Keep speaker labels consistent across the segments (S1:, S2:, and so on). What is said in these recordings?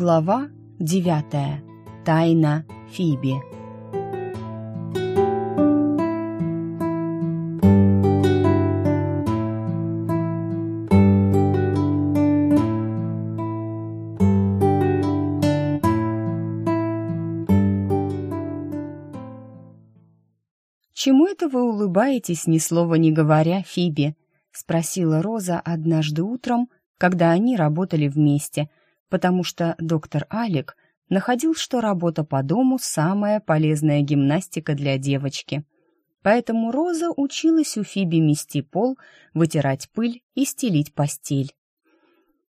S1: Глава девятая. Тайна Фиби. «Чему это вы улыбаетесь, ни слова не говоря, Фиби?» — спросила Роза однажды утром, когда они работали вместе, потому что доктор Алик находил, что работа по дому — самая полезная гимнастика для девочки. Поэтому Роза училась у Фиби мести пол, вытирать пыль и стелить постель.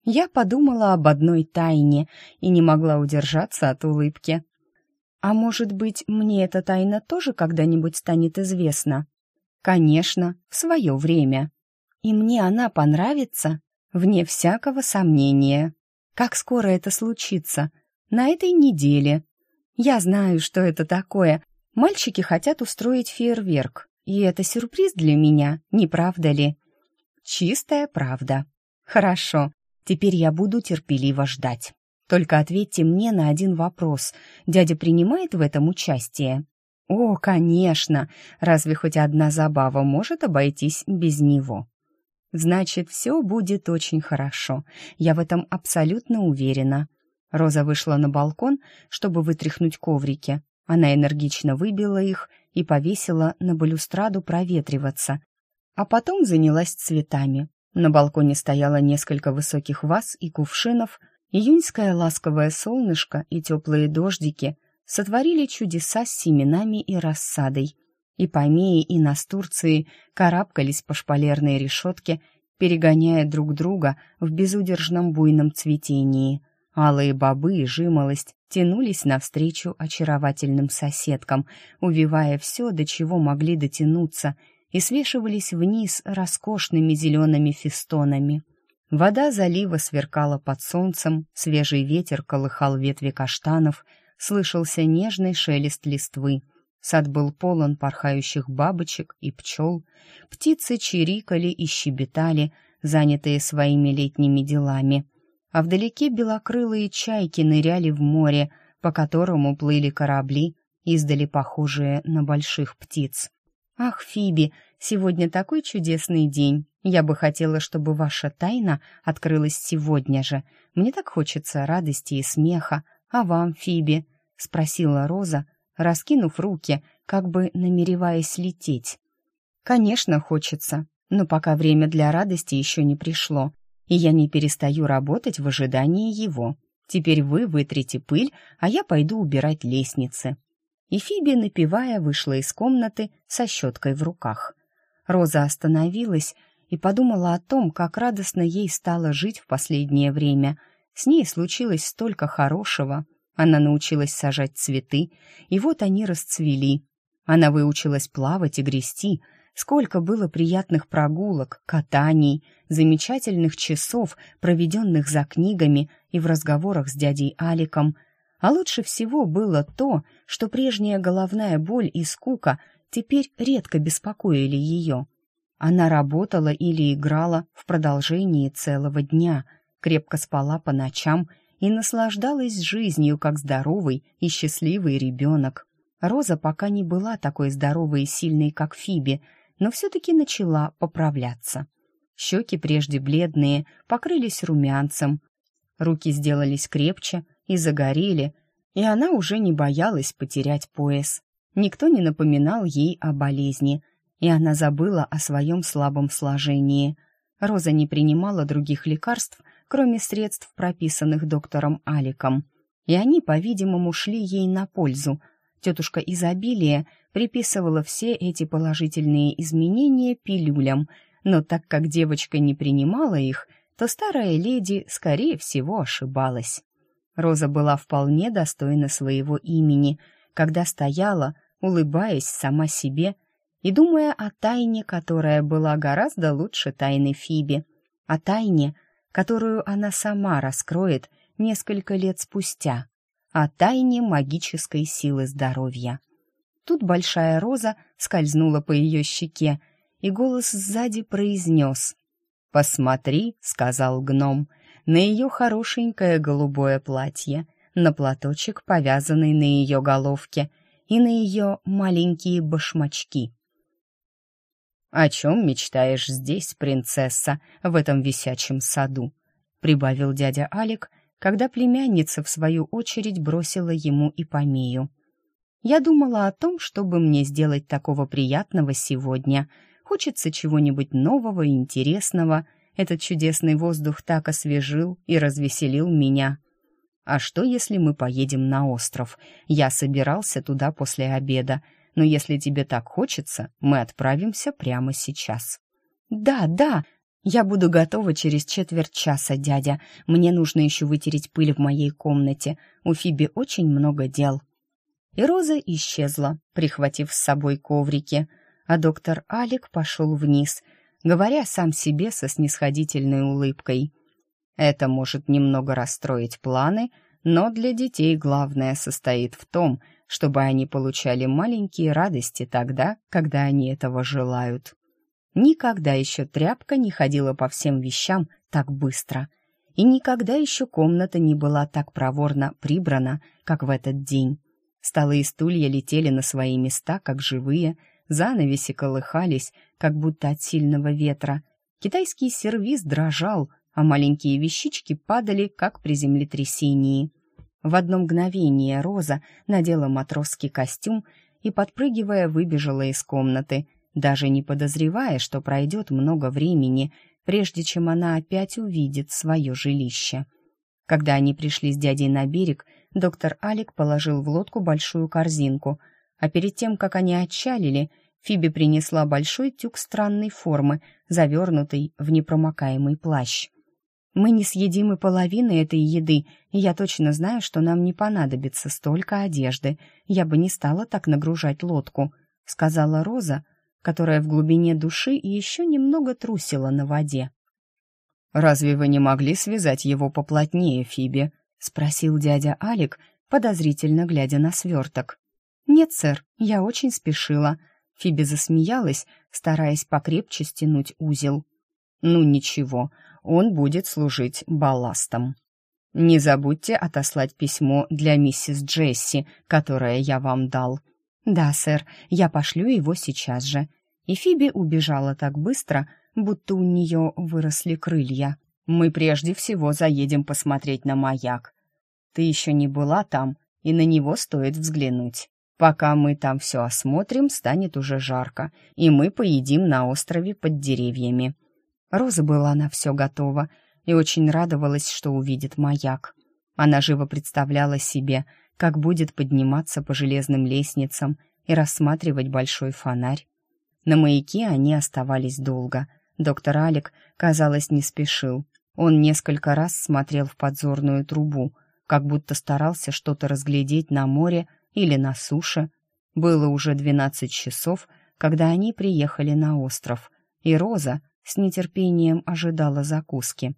S1: Я подумала об одной тайне и не могла удержаться от улыбки. А может быть, мне эта тайна тоже когда-нибудь станет известна? Конечно, в свое время. И мне она понравится, вне всякого сомнения. Как скоро это случится? На этой неделе. Я знаю, что это такое. Мальчики хотят устроить фейерверк. И это сюрприз для меня, не правда ли? Чистая правда. Хорошо, теперь я буду терпеливо ждать. Только ответьте мне на один вопрос. Дядя принимает в этом участие? О, конечно. Разве хоть одна забава может обойтись без него? Значит, все будет очень хорошо. Я в этом абсолютно уверена. Роза вышла на балкон, чтобы вытряхнуть коврики. Она энергично выбила их и повесила на балюстраду проветриваться. А потом занялась цветами. На балконе стояло несколько высоких ваз и кувшинов — Июньское ласковое солнышко и теплые дождики сотворили чудеса с семенами и рассадой. И помеи, и настурции карабкались по шпалерной решетке, перегоняя друг друга в безудержном буйном цветении. Алые бобы и жимолость тянулись навстречу очаровательным соседкам, увивая все, до чего могли дотянуться, и свешивались вниз роскошными зелеными фестонами. Вода залива сверкала под солнцем, свежий ветер колыхал ветви каштанов, слышался нежный шелест листвы. Сад был полон порхающих бабочек и пчел. Птицы чирикали и щебетали, занятые своими летними делами. А вдалеке белокрылые чайки ныряли в море, по которому плыли корабли, издали похожие на больших птиц. «Ах, Фиби, сегодня такой чудесный день. Я бы хотела, чтобы ваша тайна открылась сегодня же. Мне так хочется радости и смеха. А вам, Фиби?» — спросила Роза, раскинув руки, как бы намереваясь лететь. «Конечно, хочется, но пока время для радости еще не пришло, и я не перестаю работать в ожидании его. Теперь вы вытрите пыль, а я пойду убирать лестницы и Фиби, напевая, вышла из комнаты со щеткой в руках. Роза остановилась и подумала о том, как радостно ей стало жить в последнее время. С ней случилось столько хорошего. Она научилась сажать цветы, и вот они расцвели. Она выучилась плавать и грести. Сколько было приятных прогулок, катаний, замечательных часов, проведенных за книгами и в разговорах с дядей Аликом — а лучше всего было то, что прежняя головная боль и скука теперь редко беспокоили ее. Она работала или играла в продолжении целого дня, крепко спала по ночам и наслаждалась жизнью, как здоровый и счастливый ребенок. Роза пока не была такой здоровой и сильной, как Фиби, но все-таки начала поправляться. Щеки, прежде бледные, покрылись румянцем, руки сделались крепче, и загорели, и она уже не боялась потерять пояс. Никто не напоминал ей о болезни, и она забыла о своем слабом сложении. Роза не принимала других лекарств, кроме средств, прописанных доктором Аликом, и они, по-видимому, шли ей на пользу. Тетушка Изобилия приписывала все эти положительные изменения пилюлям, но так как девочка не принимала их, то старая леди, скорее всего, ошибалась. Роза была вполне достойна своего имени, когда стояла, улыбаясь сама себе и думая о тайне, которая была гораздо лучше тайны Фиби, о тайне, которую она сама раскроет несколько лет спустя, о тайне магической силы здоровья. Тут большая роза скользнула по ее щеке, и голос сзади произнес. «Посмотри», — сказал гном, — на ее хорошенькое голубое платье, на платочек, повязанный на ее головке, и на ее маленькие башмачки. «О чем мечтаешь здесь, принцесса, в этом висячем саду?» — прибавил дядя Алик, когда племянница, в свою очередь, бросила ему и помею. «Я думала о том, чтобы мне сделать такого приятного сегодня. Хочется чего-нибудь нового интересного. Этот чудесный воздух так освежил и развеселил меня. А что, если мы поедем на остров? Я собирался туда после обеда, но если тебе так хочется, мы отправимся прямо сейчас». «Да, да, я буду готова через четверть часа, дядя. Мне нужно еще вытереть пыль в моей комнате. У Фиби очень много дел». И Роза исчезла, прихватив с собой коврики, а доктор Алик пошел вниз, говоря сам себе со снисходительной улыбкой. Это может немного расстроить планы, но для детей главное состоит в том, чтобы они получали маленькие радости тогда, когда они этого желают. Никогда еще тряпка не ходила по всем вещам так быстро, и никогда еще комната не была так проворно прибрана, как в этот день. Столы и стулья летели на свои места, как живые, занавеси колыхались, как будто от сильного ветра. Китайский сервиз дрожал, а маленькие вещички падали, как при землетрясении. В одно мгновение Роза надела матросский костюм и, подпрыгивая, выбежала из комнаты, даже не подозревая, что пройдет много времени, прежде чем она опять увидит свое жилище. Когда они пришли с дядей на берег, доктор Алик положил в лодку большую корзинку, а перед тем, как они отчалили, Фиби принесла большой тюк странной формы, завернутый в непромокаемый плащ. Мы не съедим и половины этой еды, и я точно знаю, что нам не понадобится столько одежды. Я бы не стала так нагружать лодку», — сказала Роза, которая в глубине души еще немного трусила на воде. «Разве вы не могли связать его поплотнее, Фиби?» — спросил дядя Алик, подозрительно глядя на сверток. «Нет, сэр, я очень спешила». Фиби засмеялась, стараясь покрепче стянуть узел. «Ну ничего, он будет служить балластом. Не забудьте отослать письмо для миссис Джесси, которое я вам дал. Да, сэр, я пошлю его сейчас же. И Фиби убежала так быстро, будто у нее выросли крылья. Мы прежде всего заедем посмотреть на маяк. Ты еще не была там, и на него стоит взглянуть. Пока мы там все осмотрим, станет уже жарко, и мы поедим на острове под деревьями. Роза была на все готова и очень радовалась, что увидит маяк. Она живо представляла себе, как будет подниматься по железным лестницам и рассматривать большой фонарь. На маяке они оставались долго. Доктор Алик, казалось, не спешил. Он несколько раз смотрел в подзорную трубу, как будто старался что-то разглядеть на море или на суше. Было уже двенадцать часов, когда они приехали на остров, и Роза, с нетерпением ожидала закуски.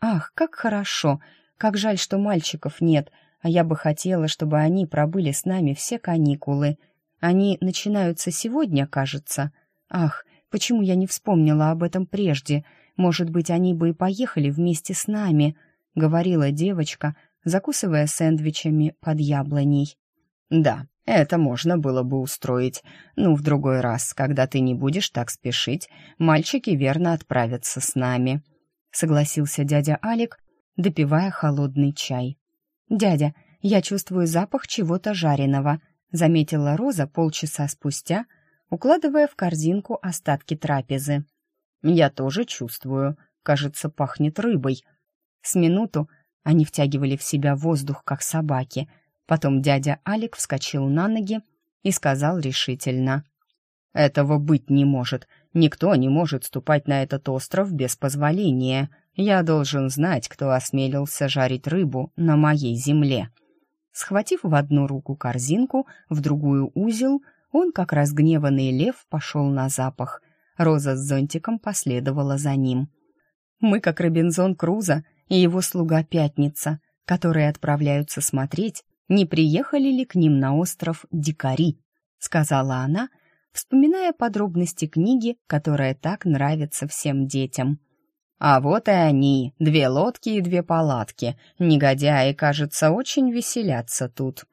S1: «Ах, как хорошо! Как жаль, что мальчиков нет, а я бы хотела, чтобы они пробыли с нами все каникулы. Они начинаются сегодня, кажется. Ах, почему я не вспомнила об этом прежде? Может быть, они бы и поехали вместе с нами», — говорила девочка, закусывая сэндвичами под яблоней. «Да, это можно было бы устроить. Ну, в другой раз, когда ты не будешь так спешить, мальчики верно отправятся с нами», — согласился дядя Алик, допивая холодный чай. «Дядя, я чувствую запах чего-то жареного», — заметила Роза полчаса спустя, укладывая в корзинку остатки трапезы. «Я тоже чувствую. Кажется, пахнет рыбой». С минуту они втягивали в себя воздух, как собаки — Потом дядя Алик вскочил на ноги и сказал решительно. «Этого быть не может. Никто не может ступать на этот остров без позволения. Я должен знать, кто осмелился жарить рыбу на моей земле». Схватив в одну руку корзинку, в другую узел, он, как разгневанный лев, пошел на запах. Роза с зонтиком последовала за ним. «Мы, как Робинзон Крузо и его слуга Пятница, которые отправляются смотреть, не приехали ли к ним на остров дикари, сказала она, вспоминая подробности книги, которая так нравится всем детям. А вот и они, две лодки и две палатки. Негодяи, кажется, очень веселятся тут.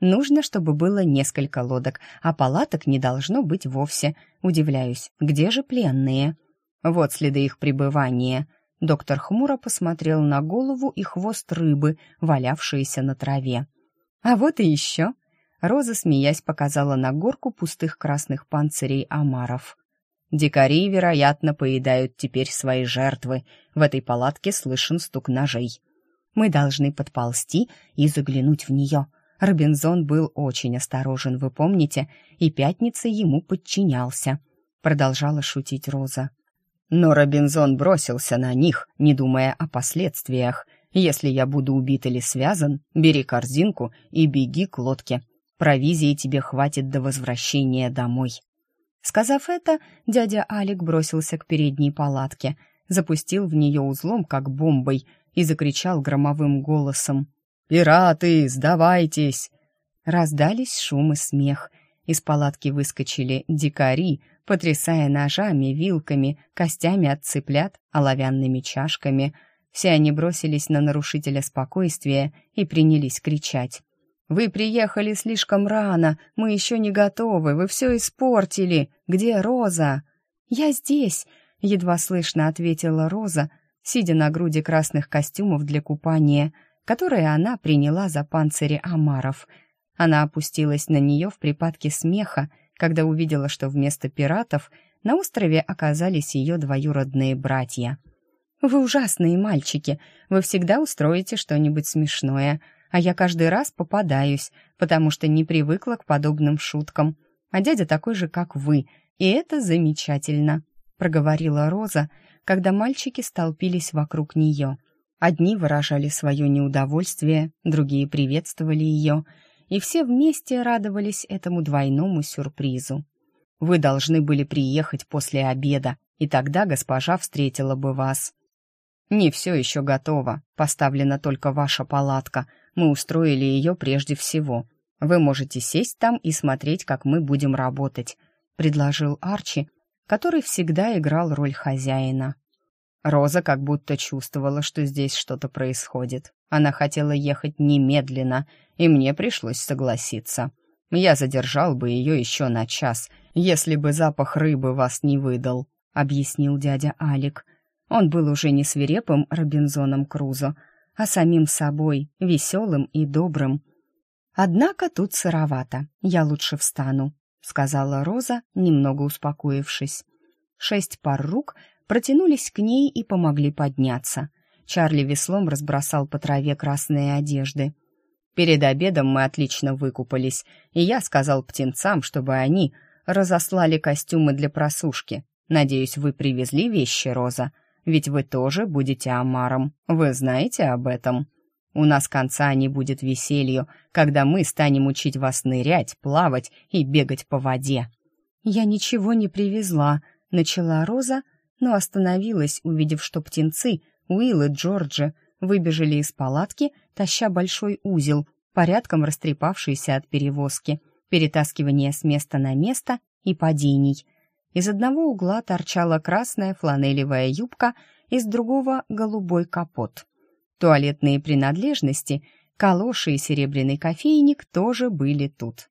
S1: Нужно, чтобы было несколько лодок, а палаток не должно быть вовсе. Удивляюсь, где же пленные? Вот следы их пребывания. Доктор хмуро посмотрел на голову и хвост рыбы, валявшиеся на траве. А вот и еще. Роза, смеясь, показала на горку пустых красных панцирей омаров. Дикари, вероятно, поедают теперь свои жертвы. В этой палатке слышен стук ножей. Мы должны подползти и заглянуть в нее. Робинзон был очень осторожен, вы помните, и пятница ему подчинялся. Продолжала шутить Роза. Но Робинзон бросился на них, не думая о последствиях. Если я буду убит или связан, бери корзинку и беги к лодке. Провизии тебе хватит до возвращения домой. Сказав это, дядя Алик бросился к передней палатке, запустил в нее узлом, как бомбой, и закричал громовым голосом. «Пираты, сдавайтесь!» Раздались шум и смех. Из палатки выскочили дикари, потрясая ножами, вилками, костями от цыплят, оловянными чашками. Все они бросились на нарушителя спокойствия и принялись кричать. «Вы приехали слишком рано, мы еще не готовы, вы все испортили. Где Роза?» «Я здесь», — едва слышно ответила Роза, сидя на груди красных костюмов для купания, которые она приняла за панцири омаров. Она опустилась на нее в припадке смеха, когда увидела, что вместо пиратов на острове оказались ее двоюродные братья. «Вы ужасные мальчики, вы всегда устроите что-нибудь смешное, а я каждый раз попадаюсь, потому что не привыкла к подобным шуткам. А дядя такой же, как вы, и это замечательно», — проговорила Роза, когда мальчики столпились вокруг нее. Одни выражали свое неудовольствие, другие приветствовали ее — и все вместе радовались этому двойному сюрпризу. Вы должны были приехать после обеда, и тогда госпожа встретила бы вас. Не все еще готово, поставлена только ваша палатка. Мы устроили ее прежде всего. Вы можете сесть там и смотреть, как мы будем работать», — предложил Арчи, который всегда играл роль хозяина. Роза как будто чувствовала, что здесь что-то происходит. Она хотела ехать немедленно, и мне пришлось согласиться. Я задержал бы ее еще на час, если бы запах рыбы вас не выдал», — объяснил дядя Алик. Он был уже не свирепым Робинзоном Крузо, а самим собой, веселым и добрым. «Однако тут сыровато, я лучше встану», — сказала Роза, немного успокоившись. Шесть пар рук протянулись к ней и помогли подняться. Чарли веслом разбросал по траве красные одежды. Перед обедом мы отлично выкупались, и я сказал птенцам, чтобы они разослали костюмы для просушки. Надеюсь, вы привезли вещи, Роза, ведь вы тоже будете омаром. Вы знаете об этом? У нас конца не будет веселью, когда мы станем учить вас нырять, плавать и бегать по воде. Я ничего не привезла, начала Роза, но остановилась, увидев, что птенцы, Уилл и Джорджи, выбежали из палатки, таща большой узел, порядком растрепавшийся от перевозки, перетаскивания с места на место и падений. Из одного угла торчала красная фланелевая юбка, из другого — голубой капот. Туалетные принадлежности, калоши и серебряный кофейник тоже были тут.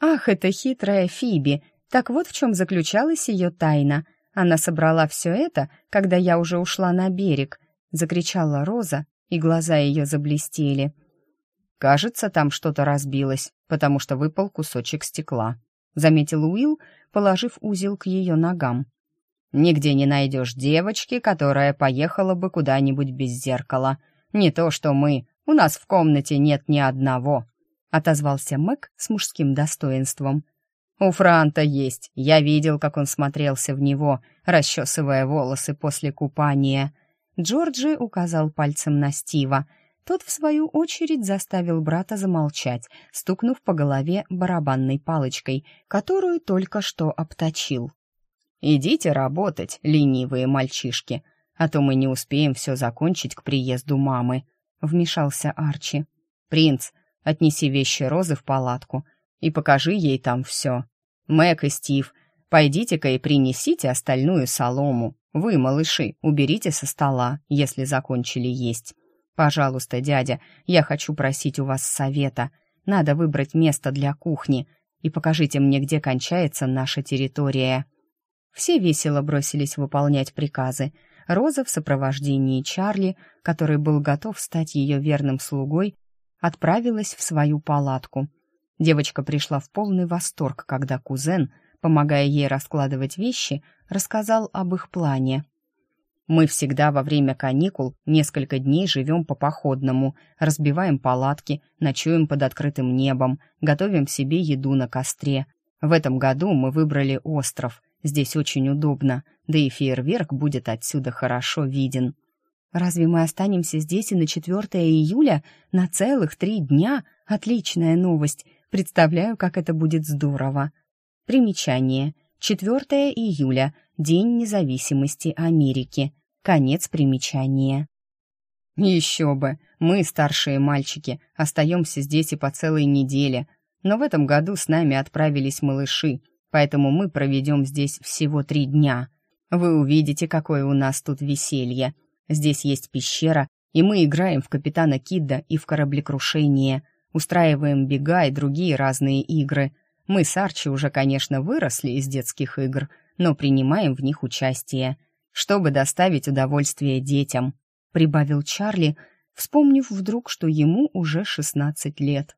S1: Ах, это хитрая Фиби! Так вот в чем заключалась ее тайна — она собрала все это, когда я уже ушла на берег, закричала Роза, и глаза ее заблестели. Кажется, там что-то разбилось, потому что выпал кусочек стекла, заметил Уилл, положив узел к ее ногам. Нигде не найдешь девочки, которая поехала бы куда-нибудь без зеркала. Не то что мы, у нас в комнате нет ни одного, отозвался Мэг с мужским достоинством. «У Франта есть. Я видел, как он смотрелся в него, расчесывая волосы после купания». Джорджи указал пальцем на Стива. Тот, в свою очередь, заставил брата замолчать, стукнув по голове барабанной палочкой, которую только что обточил. «Идите работать, ленивые мальчишки, а то мы не успеем все закончить к приезду мамы», — вмешался Арчи. «Принц, отнеси вещи Розы в палатку и покажи ей там все. Мэг и Стив, пойдите-ка и принесите остальную солому. Вы, малыши, уберите со стола, если закончили есть. Пожалуйста, дядя, я хочу просить у вас совета. Надо выбрать место для кухни и покажите мне, где кончается наша территория». Все весело бросились выполнять приказы. Роза в сопровождении Чарли, который был готов стать ее верным слугой, отправилась в свою палатку. Девочка пришла в полный восторг, когда кузен, помогая ей раскладывать вещи, рассказал об их плане. Мы всегда во время каникул несколько дней живем по походному, разбиваем палатки, ночуем под открытым небом, готовим себе еду на костре. В этом году мы выбрали остров. Здесь очень удобно, да и фейерверк будет отсюда хорошо виден. Разве мы останемся здесь и на 4 июля на целых три дня? Отличная новость. Представляю, как это будет здорово. Примечание. 4 июля. День независимости Америки. Конец примечания. Еще бы, мы, старшие мальчики, остаемся здесь и по целой неделе, но в этом году с нами отправились малыши, поэтому мы проведем здесь всего три дня. Вы увидите, какое у нас тут веселье. Здесь есть пещера, и мы играем в капитана Кидда и в кораблекрушение, устраиваем бега и другие разные игры. Мы с Арчи уже, конечно, выросли из детских игр, но принимаем в них участие — чтобы доставить удовольствие детям», — прибавил Чарли, вспомнив вдруг, что ему уже шестнадцать лет.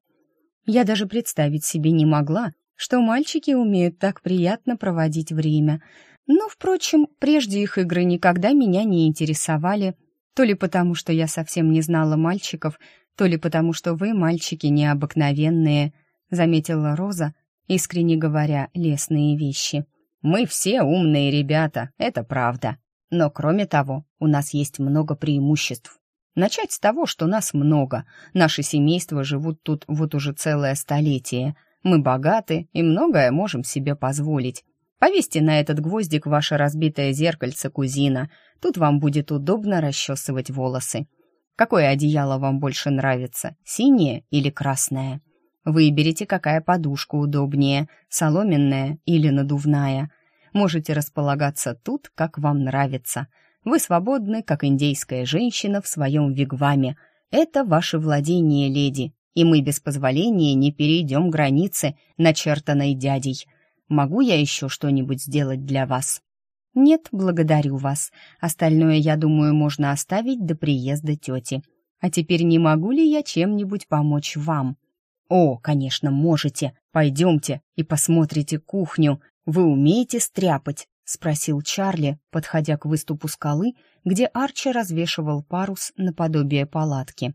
S1: «Я даже представить себе не могла, что мальчики умеют так приятно проводить время. Но, впрочем, прежде их игры никогда меня не интересовали, то ли потому, что я совсем не знала мальчиков, то ли потому, что вы, мальчики, необыкновенные», — заметила Роза, искренне говоря лесные вещи. «Мы все умные ребята, это правда», но кроме того, у нас есть много преимуществ. Начать с того, что нас много. Наши семейства живут тут вот уже целое столетие. Мы богаты и многое можем себе позволить. Повесьте на этот гвоздик ваше разбитое зеркальце, кузина. Тут вам будет удобно расчесывать волосы. Какое одеяло вам больше нравится, синее или красное? Выберите, какая подушка удобнее, соломенная или надувная – Можете располагаться тут, как вам нравится. Вы свободны, как индейская женщина в своем вигваме. Это ваше владение, леди, и мы без позволения не перейдем границы, начертанной дядей. Могу я еще что-нибудь сделать для вас?» «Нет, благодарю вас. Остальное, я думаю, можно оставить до приезда тети. А теперь не могу ли я чем-нибудь помочь вам?» «О, конечно, можете. Пойдемте и посмотрите кухню. «Вы умеете стряпать?» — спросил Чарли, подходя к выступу скалы, где Арчи развешивал парус наподобие палатки.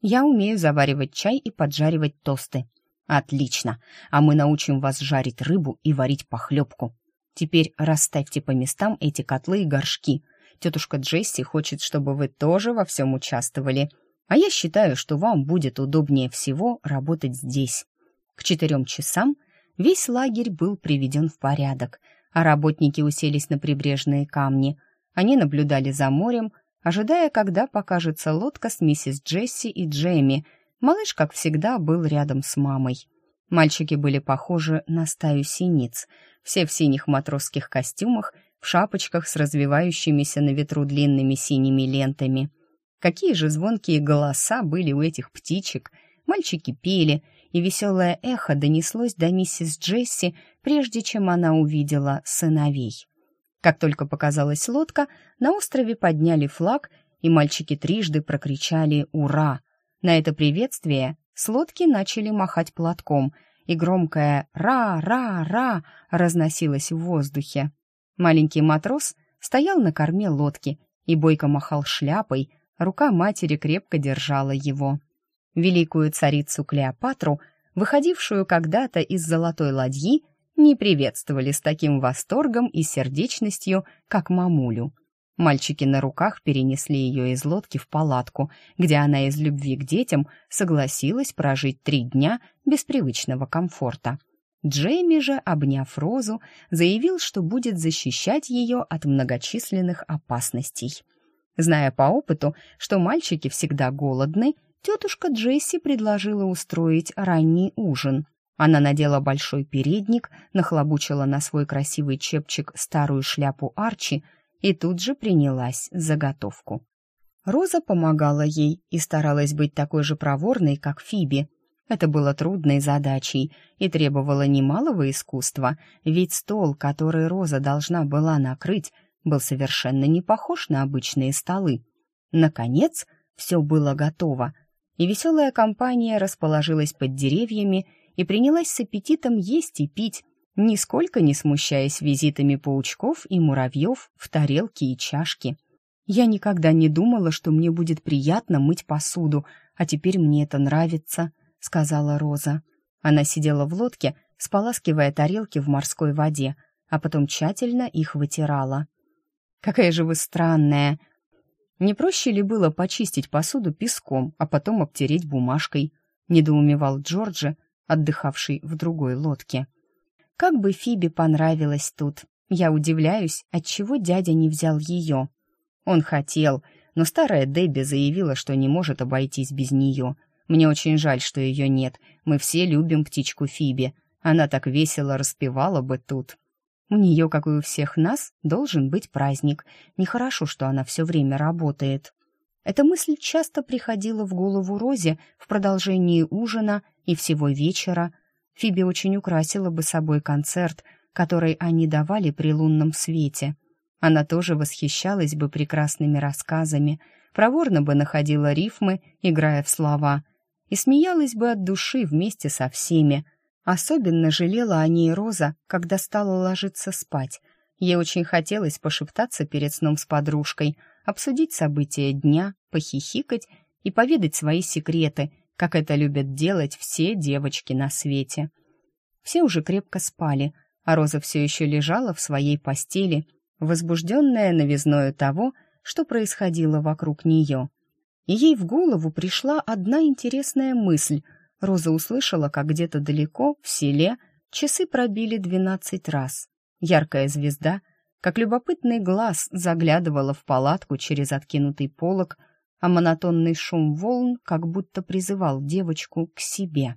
S1: «Я умею заваривать чай и поджаривать тосты». «Отлично! А мы научим вас жарить рыбу и варить похлебку. Теперь расставьте по местам эти котлы и горшки. Тетушка Джесси хочет, чтобы вы тоже во всем участвовали. А я считаю, что вам будет удобнее всего работать здесь. К четырем часам — Весь лагерь был приведен в порядок, а работники уселись на прибрежные камни. Они наблюдали за морем, ожидая, когда покажется лодка с миссис Джесси и Джейми. Малыш, как всегда, был рядом с мамой. Мальчики были похожи на стаю синиц, все в синих матросских костюмах, в шапочках с развивающимися на ветру длинными синими лентами. Какие же звонкие голоса были у этих птичек! Мальчики пели — и веселое эхо донеслось до миссис Джесси, прежде чем она увидела сыновей. Как только показалась лодка, на острове подняли флаг, и мальчики трижды прокричали «Ура!». На это приветствие с лодки начали махать платком, и громкое «Ра-ра-ра» разносилось в воздухе. Маленький матрос стоял на корме лодки и бойко махал шляпой, рука матери крепко держала его великую царицу Клеопатру, выходившую когда-то из золотой ладьи, не приветствовали с таким восторгом и сердечностью, как мамулю. Мальчики на руках перенесли ее из лодки в палатку, где она из любви к детям согласилась прожить три дня без привычного комфорта. Джейми же, обняв Розу, заявил, что будет защищать ее от многочисленных опасностей. Зная по опыту, что мальчики всегда голодны, тетушка Джесси предложила устроить ранний ужин. Она надела большой передник, нахлобучила на свой красивый чепчик старую шляпу Арчи и тут же принялась за готовку. Роза помогала ей и старалась быть такой же проворной, как Фиби. Это было трудной задачей и требовало немалого искусства, ведь стол, который Роза должна была накрыть, был совершенно не похож на обычные столы. Наконец, все было готово, и веселая компания расположилась под деревьями и принялась с аппетитом есть и пить, нисколько не смущаясь визитами паучков и муравьев в тарелки и чашки. Я никогда не думала, что мне будет приятно мыть посуду, а теперь мне это нравится, сказала Роза. Она сидела в лодке, споласкивая тарелки в морской воде, а потом тщательно их вытирала. Какая же вы странная. Не проще ли было почистить посуду песком, а потом обтереть бумажкой? недоумевал Джорджи, отдыхавший в другой лодке. Как бы Фиби понравилось тут. Я удивляюсь, отчего дядя не взял ее. Он хотел, но старая Дебби заявила, что не может обойтись без нее. Мне очень жаль, что ее нет. Мы все любим птичку Фиби. Она так весело распевала бы тут. У нее, как и у всех нас, должен быть праздник. Нехорошо, что она все время работает. Эта мысль часто приходила в голову Розе в продолжении ужина и всего вечера, Фиби очень украсила бы собой концерт, который они давали при лунном свете. Она тоже восхищалась бы прекрасными рассказами, проворно бы находила рифмы, играя в слова, и смеялась бы от души вместе со всеми. Особенно жалела о ней Роза, когда стала ложиться спать. Ей очень хотелось пошептаться перед сном с подружкой, обсудить события дня, похихикать и поведать свои секреты, как это любят делать все девочки на свете. Все уже крепко спали, а Роза все еще лежала в своей постели, возбужденная новизною того, что происходило вокруг нее. И ей в голову пришла одна интересная мысль. Роза услышала, как где-то далеко, в селе, часы пробили двенадцать раз. Яркая звезда, как любопытный глаз, заглядывала в палатку через откинутый полог, а монотонный шум волн как будто призывал девочку к себе.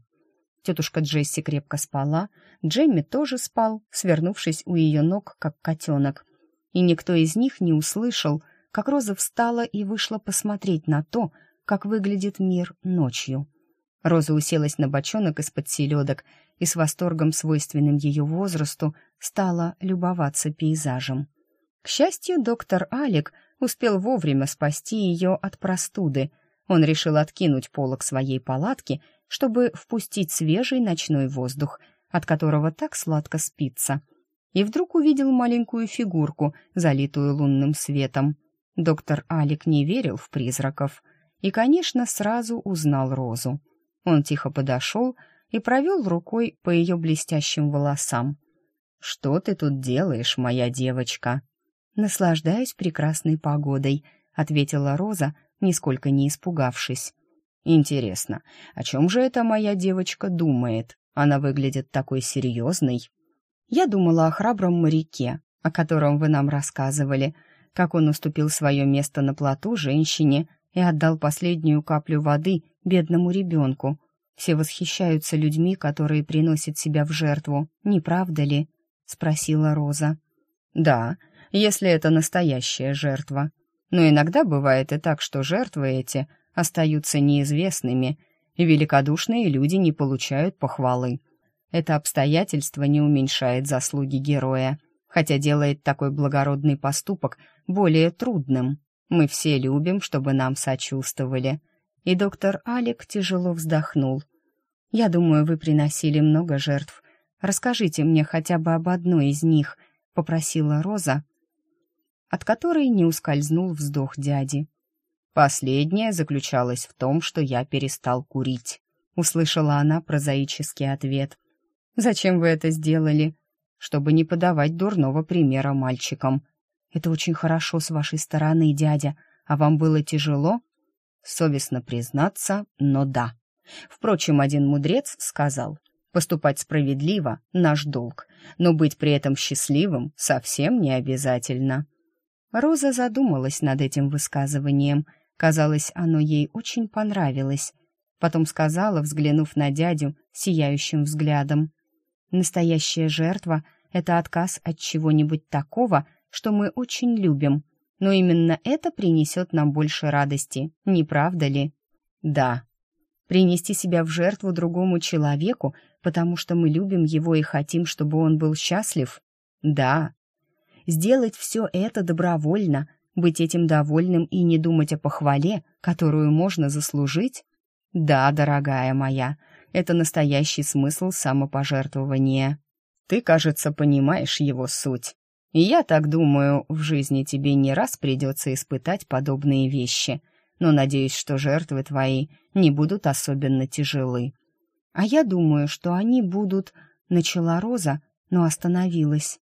S1: Тетушка Джесси крепко спала, Джемми тоже спал, свернувшись у ее ног, как котенок. И никто из них не услышал, как Роза встала и вышла посмотреть на то, как выглядит мир ночью. Роза уселась на бочонок из-под селедок и с восторгом, свойственным ее возрасту, стала любоваться пейзажем. К счастью, доктор Алик успел вовремя спасти ее от простуды. Он решил откинуть полог своей палатки, чтобы впустить свежий ночной воздух, от которого так сладко спится. И вдруг увидел маленькую фигурку, залитую лунным светом. Доктор Алик не верил в призраков и, конечно, сразу узнал Розу. Он тихо подошел и провел рукой по ее блестящим волосам. «Что ты тут делаешь, моя девочка?» «Наслаждаюсь прекрасной погодой», — ответила Роза, нисколько не испугавшись. «Интересно, о чем же эта моя девочка думает? Она выглядит такой серьезной». «Я думала о храбром моряке, о котором вы нам рассказывали, как он уступил свое место на плоту женщине и отдал последнюю каплю воды бедному ребенку. Все восхищаются людьми, которые приносят себя в жертву, не правда ли?» — спросила Роза. «Да», если это настоящая жертва. Но иногда бывает и так, что жертвы эти остаются неизвестными, и великодушные люди не получают похвалы. Это обстоятельство не уменьшает заслуги героя, хотя делает такой благородный поступок более трудным. Мы все любим, чтобы нам сочувствовали. И доктор Алик тяжело вздохнул. «Я думаю, вы приносили много жертв. Расскажите мне хотя бы об одной из них», — попросила Роза, от которой не ускользнул вздох дяди. Последнее заключалось в том, что я перестал курить. Услышала она прозаический ответ. «Зачем вы это сделали?» «Чтобы не подавать дурного примера мальчикам». «Это очень хорошо с вашей стороны, дядя. А вам было тяжело?» «Совестно признаться, но да». Впрочем, один мудрец сказал, «Поступать справедливо — наш долг, но быть при этом счастливым совсем не обязательно». Роза задумалась над этим высказыванием. Казалось, оно ей очень понравилось. Потом сказала, взглянув на дядю сияющим взглядом. «Настоящая жертва — это отказ от чего-нибудь такого, что мы очень любим. Но именно это принесет нам больше радости, не правда ли? Да. Принести себя в жертву другому человеку, потому что мы любим его и хотим, чтобы он был счастлив? Да. Сделать все это добровольно, быть этим довольным и не думать о похвале, которую можно заслужить? Да, дорогая моя, это настоящий смысл самопожертвования. Ты, кажется, понимаешь его суть. И я так думаю, в жизни тебе не раз придется испытать подобные вещи, но надеюсь, что жертвы твои не будут особенно тяжелы. А я думаю, что они будут... Начала Роза, но остановилась.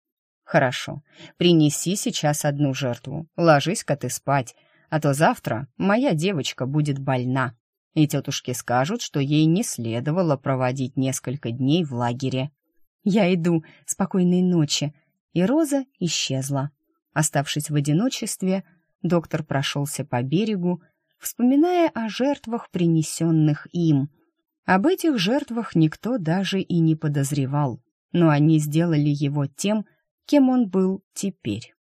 S1: Хорошо, принеси сейчас одну жертву, ложись-ка ты спать, а то завтра моя девочка будет больна, и тетушки скажут, что ей не следовало проводить несколько дней в лагере. Я иду, спокойной ночи, и Роза исчезла. Оставшись в одиночестве, доктор прошелся по берегу, вспоминая о жертвах, принесенных им. Об этих жертвах никто даже и не подозревал, но они сделали его тем, кем он был теперь.